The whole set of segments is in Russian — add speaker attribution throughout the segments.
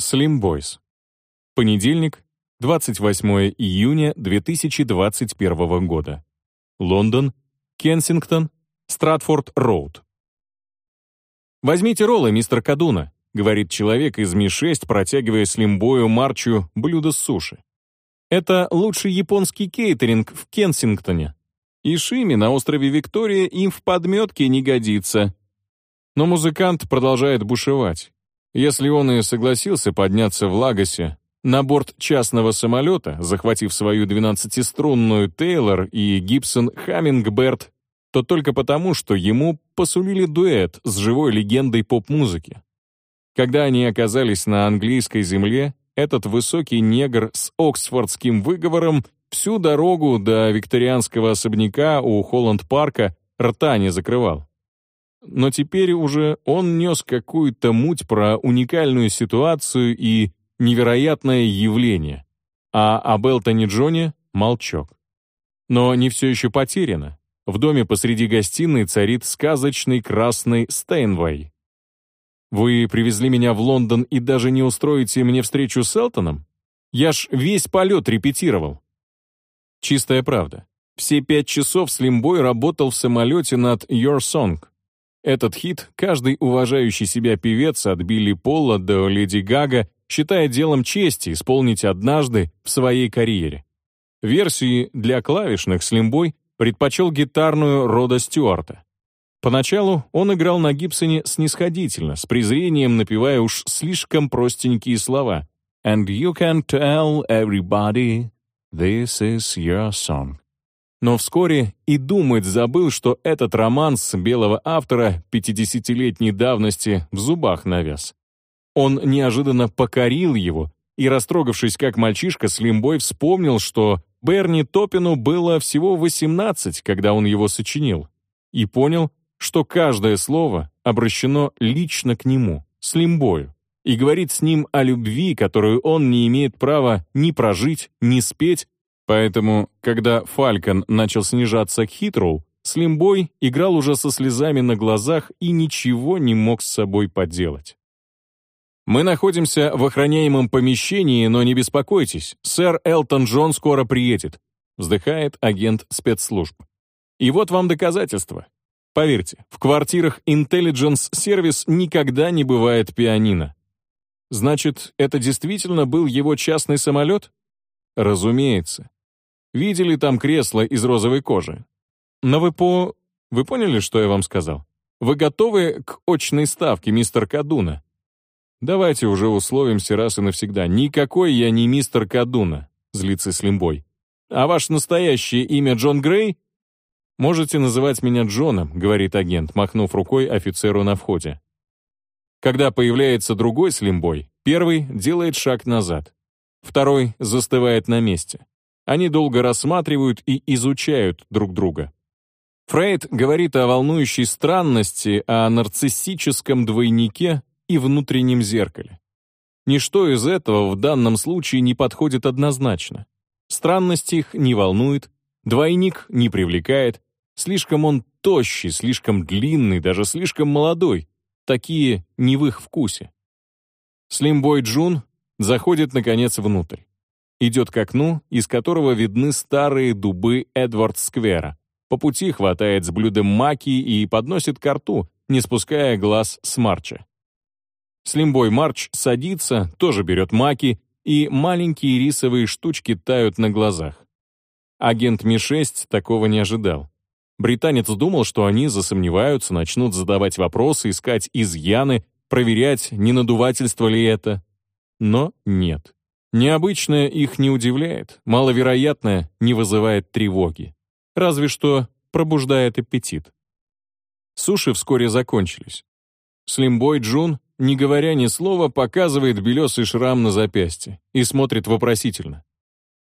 Speaker 1: Slim Boys. Понедельник, 28 июня 2021 года. Лондон, Кенсингтон, Стратфорд-Роуд. «Возьмите роллы, мистер Кадуна», — говорит человек из Ми-6, протягивая слимбою Марчу блюдо с суши. «Это лучший японский кейтеринг в Кенсингтоне. И Шими на острове Виктория им в подметке не годится». Но музыкант продолжает бушевать. Если он и согласился подняться в Лагосе на борт частного самолета, захватив свою 12-струнную Тейлор и Гибсон Хаммингберт, то только потому, что ему посулили дуэт с живой легендой поп-музыки. Когда они оказались на английской земле, этот высокий негр с оксфордским выговором всю дорогу до викторианского особняка у Холланд-парка рта не закрывал. Но теперь уже он нес какую-то муть про уникальную ситуацию и невероятное явление, а об Элтоне Джоне — молчок. Но не все еще потеряно. В доме посреди гостиной царит сказочный красный Стейнвей. «Вы привезли меня в Лондон и даже не устроите мне встречу с Элтоном? Я ж весь полет репетировал». Чистая правда. Все пять часов Слимбой работал в самолете над «Your Song», этот хит каждый уважающий себя певец от Билли Пола до Леди Гага считает делом чести исполнить однажды в своей карьере. Версии для клавишных Слимбой предпочел гитарную Рода Стюарта. Поначалу он играл на Гибсоне снисходительно, с презрением напевая уж слишком простенькие слова «And you can tell everybody this is your song». Но вскоре и думать забыл, что этот романс белого автора 50-летней давности в зубах навяз. Он неожиданно покорил его, и, растрогавшись как мальчишка, Слимбой вспомнил, что Берни Топину было всего 18, когда он его сочинил, и понял, что каждое слово обращено лично к нему, Слимбою, и говорит с ним о любви, которую он не имеет права ни прожить, ни спеть, Поэтому, когда Фалькон начал снижаться к Хитроу, Слимбой играл уже со слезами на глазах и ничего не мог с собой поделать. «Мы находимся в охраняемом помещении, но не беспокойтесь, сэр Элтон Джон скоро приедет», вздыхает агент спецслужб. «И вот вам доказательства. Поверьте, в квартирах Intelligence Service никогда не бывает пианино. Значит, это действительно был его частный самолет? Разумеется. Видели там кресло из розовой кожи. Но вы по... Вы поняли, что я вам сказал? Вы готовы к очной ставке, мистер Кадуна? Давайте уже условимся раз и навсегда. Никакой я не мистер Кадуна, злится Слимбой. А ваше настоящее имя Джон Грей? Можете называть меня Джоном, говорит агент, махнув рукой офицеру на входе. Когда появляется другой Слимбой, первый делает шаг назад. Второй застывает на месте. Они долго рассматривают и изучают друг друга. Фрейд говорит о волнующей странности, о нарциссическом двойнике и внутреннем зеркале. Ничто из этого в данном случае не подходит однозначно. Странность их не волнует, двойник не привлекает, слишком он тощий, слишком длинный, даже слишком молодой. Такие не в их вкусе. Слимбой Джун заходит, наконец, внутрь идет к окну, из которого видны старые дубы Эдвард-сквера. По пути хватает с блюдом маки и подносит ко рту, не спуская глаз с Марча. Слимбой Марч садится, тоже берет маки, и маленькие рисовые штучки тают на глазах. Агент Ми-6 такого не ожидал. Британец думал, что они засомневаются, начнут задавать вопросы, искать изъяны, проверять, не надувательство ли это. Но нет. Необычное их не удивляет, маловероятное не вызывает тревоги. Разве что пробуждает аппетит. Суши вскоре закончились. Слимбой Джун, не говоря ни слова, показывает белесый шрам на запястье и смотрит вопросительно.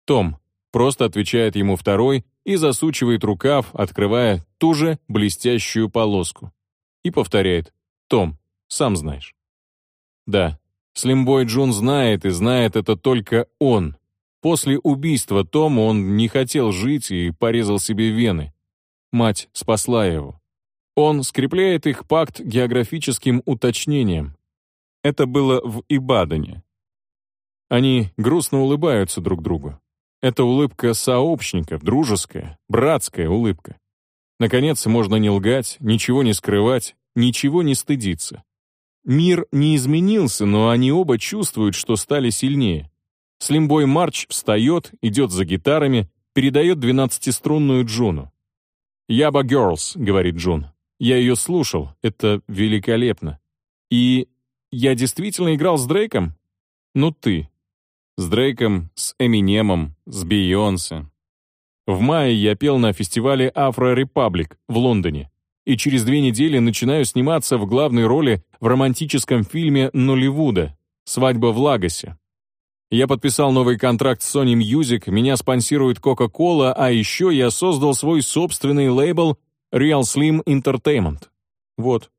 Speaker 1: Том просто отвечает ему второй и засучивает рукав, открывая ту же блестящую полоску. И повторяет «Том, сам знаешь». Да, Слимбой Джун знает, и знает это только он. После убийства Тома он не хотел жить и порезал себе вены. Мать спасла его. Он скрепляет их пакт географическим уточнением. Это было в Ибадане. Они грустно улыбаются друг другу. Это улыбка сообщников, дружеская, братская улыбка. Наконец, можно не лгать, ничего не скрывать, ничего не стыдиться. Мир не изменился, но они оба чувствуют, что стали сильнее. Слимбой Марч встает, идет за гитарами, передает двенадцатиструнную Джуну. «Яба Girls», — говорит Джун. «Я ее слушал, это великолепно. И я действительно играл с Дрейком? Ну ты. С Дрейком, с Эминемом, с Бейонсе. В мае я пел на фестивале Afro Republic в Лондоне. И через две недели начинаю сниматься в главной роли в романтическом фильме Нолливуда «Свадьба в Лагосе». Я подписал новый контракт с Sony Music, меня спонсирует Coca-Cola, а еще я создал свой собственный лейбл Real Slim Entertainment. Вот.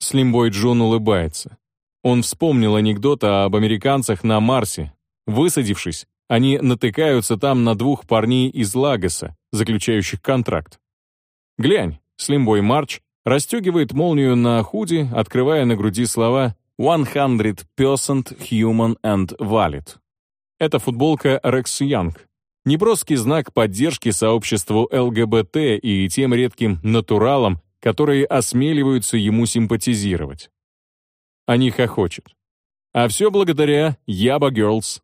Speaker 1: Слимбой Джон улыбается. Он вспомнил анекдот об американцах на Марсе. Высадившись, они натыкаются там на двух парней из Лагоса, заключающих контракт. Глянь, Слимбой Марч расстегивает молнию на худи, открывая на груди слова 100% human and valid. Это футболка Rex Young. Неброский знак поддержки сообществу ЛГБТ и тем редким натуралам, которые осмеливаются ему симпатизировать. Они хохочут. А все благодаря Яба Girls.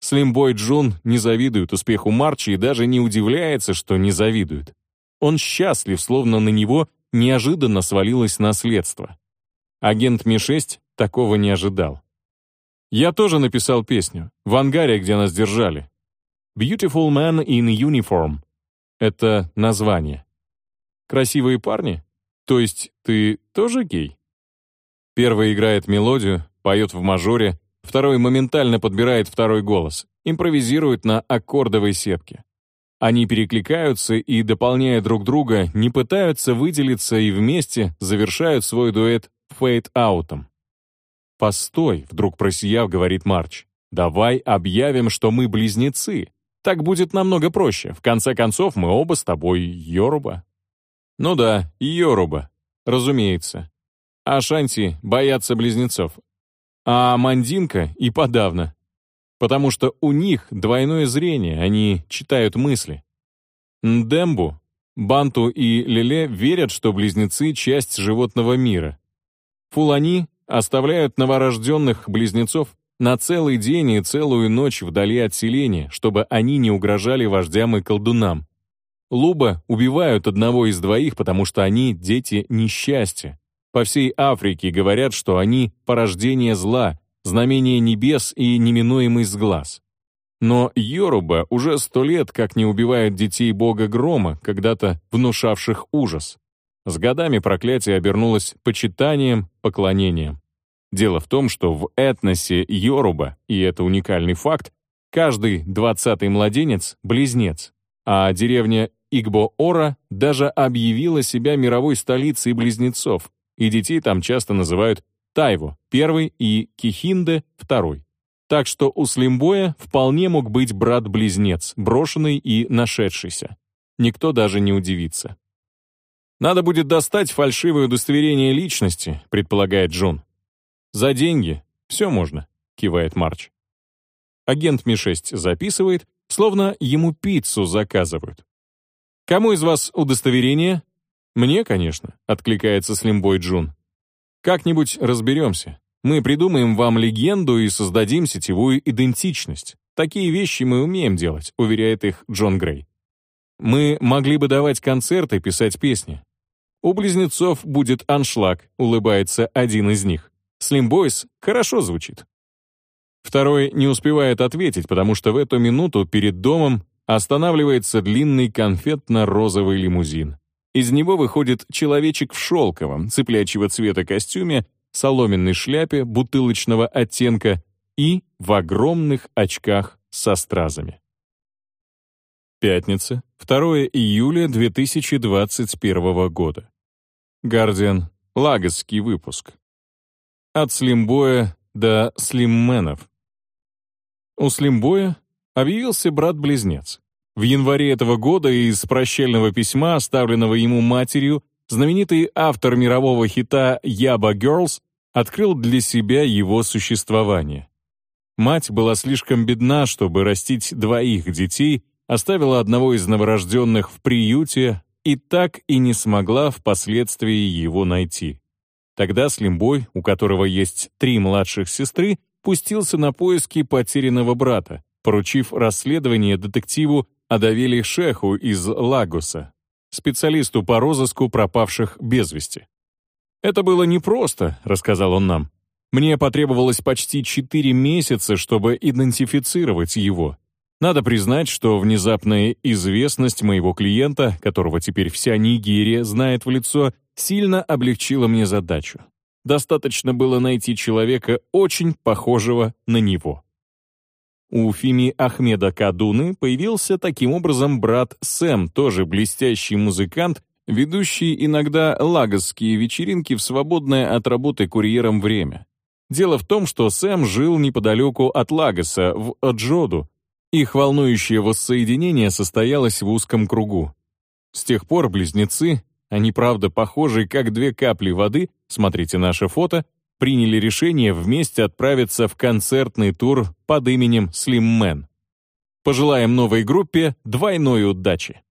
Speaker 1: Слимбой Джун не завидует успеху Марчи и даже не удивляется, что не завидует. Он счастлив, словно на него неожиданно свалилось наследство. Агент Ми-6 такого не ожидал. Я тоже написал песню, в ангаре, где нас держали. «Beautiful Man in Uniform» — это название. Красивые парни? То есть ты тоже гей? Первый играет мелодию, поет в мажоре, второй моментально подбирает второй голос, импровизирует на аккордовой сетке. Они перекликаются и, дополняя друг друга, не пытаются выделиться и вместе завершают свой дуэт фейт-аутом. «Постой», — вдруг просияв, говорит Марч, «давай объявим, что мы близнецы. Так будет намного проще. В конце концов, мы оба с тобой Йоруба». Ну да, Йоруба, разумеется. А Шанти боятся близнецов. А Мандинка и подавно. Потому что у них двойное зрение, они читают мысли. Ndembu, Банту и Леле верят, что близнецы — часть животного мира. Фулани оставляют новорожденных близнецов на целый день и целую ночь вдали от селения, чтобы они не угрожали вождям и колдунам. Луба убивают одного из двоих, потому что они дети несчастья. По всей Африке говорят, что они порождение зла, знамение небес и неминуемый сглаз. Но Йоруба уже сто лет как не убивает детей бога грома, когда-то внушавших ужас. С годами проклятие обернулось почитанием, поклонением. Дело в том, что в этносе Йоруба, и это уникальный факт, каждый двадцатый младенец — близнец, а деревня Игбо-Ора даже объявила себя мировой столицей близнецов, и детей там часто называют Тайво первый и Кихинде второй. Так что у Слимбоя вполне мог быть брат-близнец, брошенный и нашедшийся. Никто даже не удивится. «Надо будет достать фальшивое удостоверение личности», предполагает Джон. «За деньги. Все можно», кивает Марч. Агент Ми-6 записывает, словно ему пиццу заказывают. «Кому из вас удостоверение?» «Мне, конечно», — откликается Слимбой Джун. «Как-нибудь разберемся. Мы придумаем вам легенду и создадим сетевую идентичность. Такие вещи мы умеем делать», — уверяет их Джон Грей. «Мы могли бы давать концерты, писать песни. У близнецов будет аншлаг», — улыбается один из них. «Слимбойс хорошо звучит». Второй не успевает ответить, потому что в эту минуту перед домом останавливается длинный конфетно-розовый лимузин. Из него выходит человечек в шелковом, цыплячьего цвета костюме, соломенной шляпе бутылочного оттенка и в огромных очках со стразами. Пятница, 2 июля 2021 года. Гардиан, Лагосский выпуск. От слимбоя до слимменов. У слимбоя объявился брат-близнец. В январе этого года из прощального письма, оставленного ему матерью, знаменитый автор мирового хита «Яба Girls» открыл для себя его существование. Мать была слишком бедна, чтобы растить двоих детей, оставила одного из новорожденных в приюте и так и не смогла впоследствии его найти. Тогда Слимбой, у которого есть три младших сестры, пустился на поиски потерянного брата, поручив расследование детективу Адавели Шеху из Лагоса, специалисту по розыску пропавших без вести. «Это было непросто», — рассказал он нам. «Мне потребовалось почти четыре месяца, чтобы идентифицировать его. Надо признать, что внезапная известность моего клиента, которого теперь вся Нигерия знает в лицо, сильно облегчила мне задачу. Достаточно было найти человека, очень похожего на него». У Фими Ахмеда Кадуны появился таким образом брат Сэм, тоже блестящий музыкант, ведущий иногда лагосские вечеринки в свободное от работы курьером время. Дело в том, что Сэм жил неподалеку от Лагоса, в Аджоду. Их волнующее воссоединение состоялось в узком кругу. С тех пор близнецы, они правда похожи как две капли воды, смотрите наше фото, приняли решение вместе отправиться в концертный тур под именем Slim Man. Пожелаем новой группе двойной удачи!